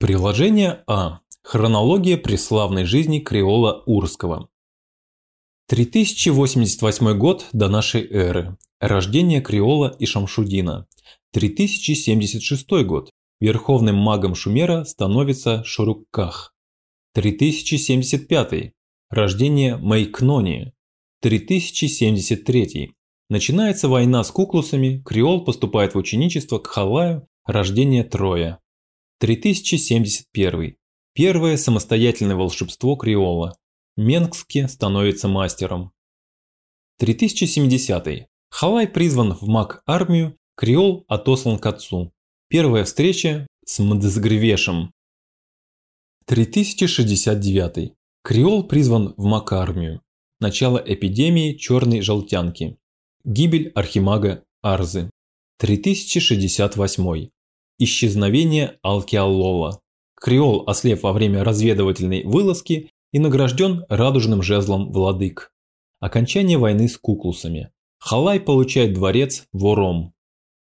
Приложение А. Хронология преславной жизни Креола Урского. 3088 год до нашей эры. Рождение Креола и Шамшудина. 3076 год. Верховным магом Шумера становится Шурукках. 3075. Рождение Майкнони. 3073. Начинается война с куклусами, Креол поступает в ученичество к Халаю, рождение Троя. 3071. Первое самостоятельное волшебство Креола. Менгске становится мастером. 3070. Халай призван в маг-армию, Креол отослан к отцу. Первая встреча с Мдзгревешем. 3069. Креол призван в маг-армию. Начало эпидемии черной желтянки. Гибель архимага Арзы. 3068. Исчезновение Алкиаллола. Креол ослеп во время разведывательной вылазки и награжден радужным жезлом владык. Окончание войны с куклусами. Халай получает дворец Вором.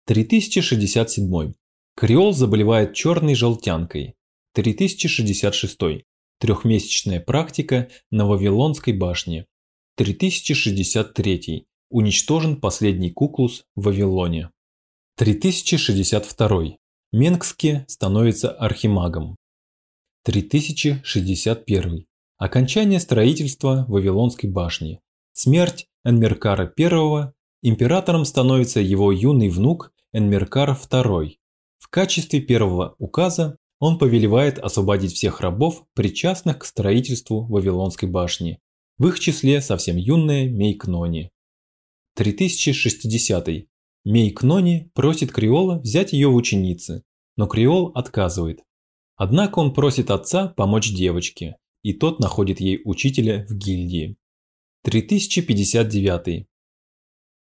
3067. Креол заболевает черной желтянкой. 3066. Трехмесячная практика на Вавилонской башне. 3063. Уничтожен последний куклус в Вавилоне. 3062. Менгске становится архимагом. 3061. Окончание строительства Вавилонской башни. Смерть Энмеркара I. Императором становится его юный внук Энмеркар II. В качестве первого указа он повелевает освободить всех рабов, причастных к строительству Вавилонской башни, в их числе совсем юная Мейкнони. 3060. Мейкнони просит Криола взять ее в ученицы, но Криол отказывает. Однако он просит отца помочь девочке, и тот находит ей учителя в гильдии. 3059.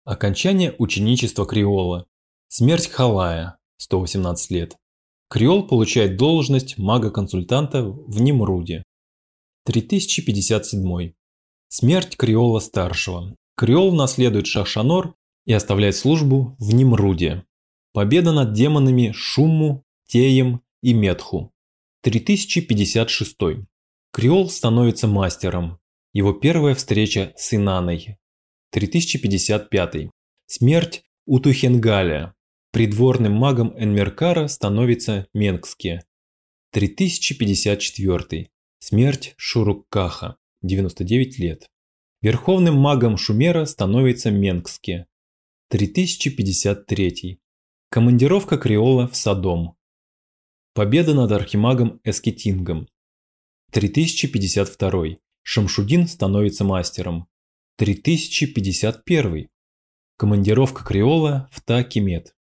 Окончание ученичества Криола. Смерть Халая, 118 лет. Криол получает должность мага-консультанта в Немруде. 3057. Смерть Криола-старшего. Криол наследует Шахшанор и оставляет службу в Нимруде. Победа над демонами Шумму, Теем и Метху. 3056. Криол становится мастером. Его первая встреча с Инаной. 3055. Смерть Утухенгаля. Придворным магом Энмеркара становится Менгске. 3054. Смерть Шуруккаха. 99 лет. Верховным магом Шумера становится Менгске. 3053. Командировка Креола в Содом. Победа над архимагом Эскетингом. 3052. Шамшудин становится мастером. 3051. Командировка Креола в Такимет.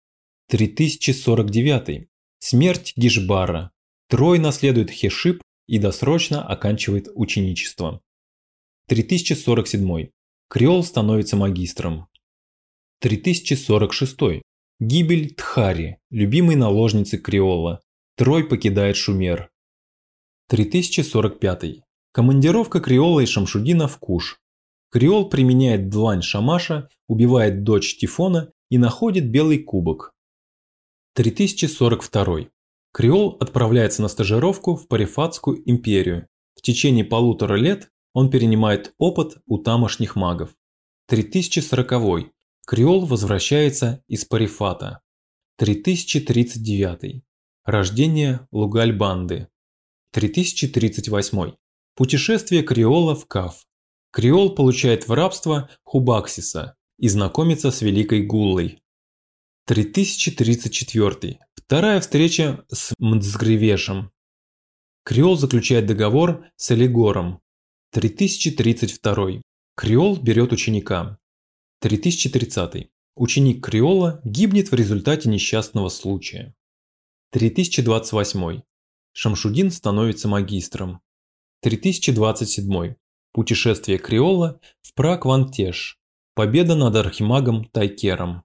3049. Смерть Гишбара. Трой наследует Хешип и досрочно оканчивает ученичество. 3047. Креол становится магистром. 3046. Гибель Тхари, любимой наложницы Креола. Трой покидает Шумер. 3045. Командировка Креола и Шамшудина в Куш. Креол применяет длань Шамаша, убивает дочь Тифона и находит белый кубок. 3042. Креол отправляется на стажировку в Парифатскую империю. В течение полутора лет он перенимает опыт у тамошних магов. 3040. Креол возвращается из Парифата. 3039. Рождение Лугальбанды. 3038. Путешествие Креола в Каф. Креол получает в рабство Хубаксиса и знакомится с Великой Гуллой. 3034. Вторая встреча с Мдзгревешем. Креол заключает договор с Элигором. 3032. Креол берет ученика. 3030. Ученик Креола гибнет в результате несчастного случая. 3028. Шамшудин становится магистром. 3027. Путешествие Креола в Праквантеш. Победа над архимагом Тайкером.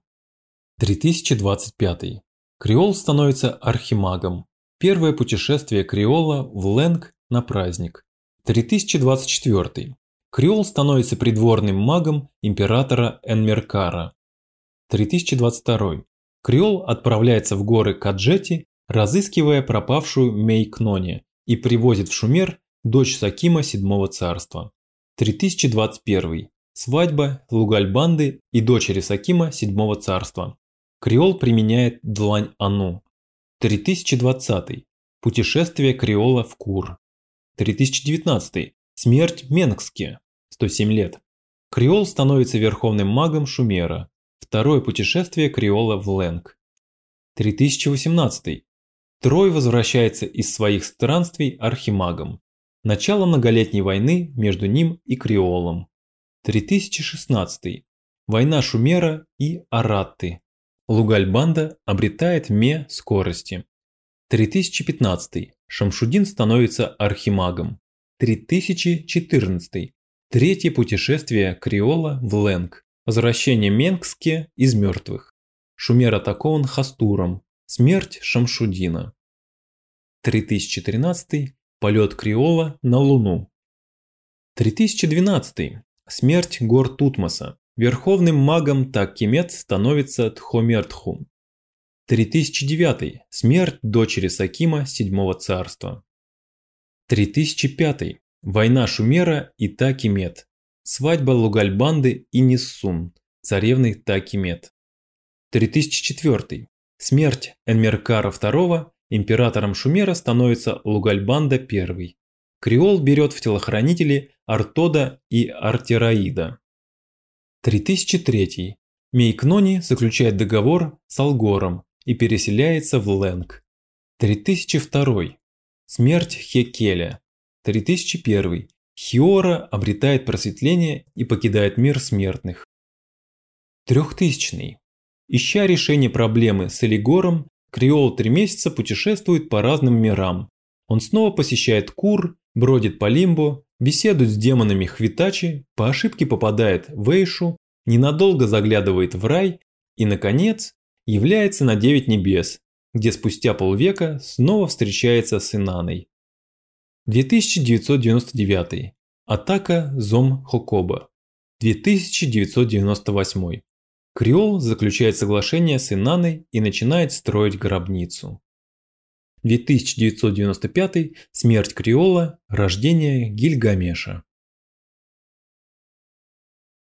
3025. Креол становится архимагом. Первое путешествие Креола в Ленг на праздник. 3024. Креол становится придворным магом императора Энмеркара. 3022. Креол отправляется в горы Каджети разыскивая пропавшую Мейкнони и привозит в Шумер дочь Сакима Седьмого Царства. 3021. Свадьба Лугальбанды и дочери Сакима Седьмого Царства. Креол применяет длань Ану. 3020. Путешествие Креола в Кур. 3019. Смерть Менгске. 107 лет. Креол становится верховным магом Шумера. Второе путешествие Креола в Лэнг. 3018. Трой возвращается из своих странствий архимагом. Начало многолетней войны между ним и Креолом. 3016. Война Шумера и Аратты. Лугальбанда обретает ме скорости. 3015. Шамшудин становится архимагом. 3014. Третье путешествие Креола в Ленг. Возвращение Менгске из мертвых. Шумер атакован Хастуром. Смерть Шамшудина. 3013. Полет Креола на Луну. 3012. Смерть гор Тутмоса. Верховным магом Таккимет становится Тхомертху. 3009. Смерть дочери Сакима Седьмого царства. 3005. Война Шумера и Такимет. Свадьба Лугальбанды и Ниссун, царевны Такимет. 3004. Смерть Энмеркара II, императором Шумера становится Лугальбанда I. Креол берет в телохранители Артода и Артираида. 3003. Мейкнони заключает договор с Алгором и переселяется в Лэнг. 3002. Смерть Хекеля. 3001. Хиора обретает просветление и покидает мир смертных. 3000. Ища решение проблемы с Элигором, Креол три месяца путешествует по разным мирам. Он снова посещает Кур, бродит по Лимбо, беседует с демонами Хвитачи, по ошибке попадает в Эйшу, ненадолго заглядывает в рай и, наконец, является на девять небес, где спустя полвека снова встречается с Инаной. 2999. Атака Зом Хокоба. 2998. Креол заключает соглашение с Инаной и начинает строить гробницу. 2995. Смерть Креола. Рождение Гильгамеша.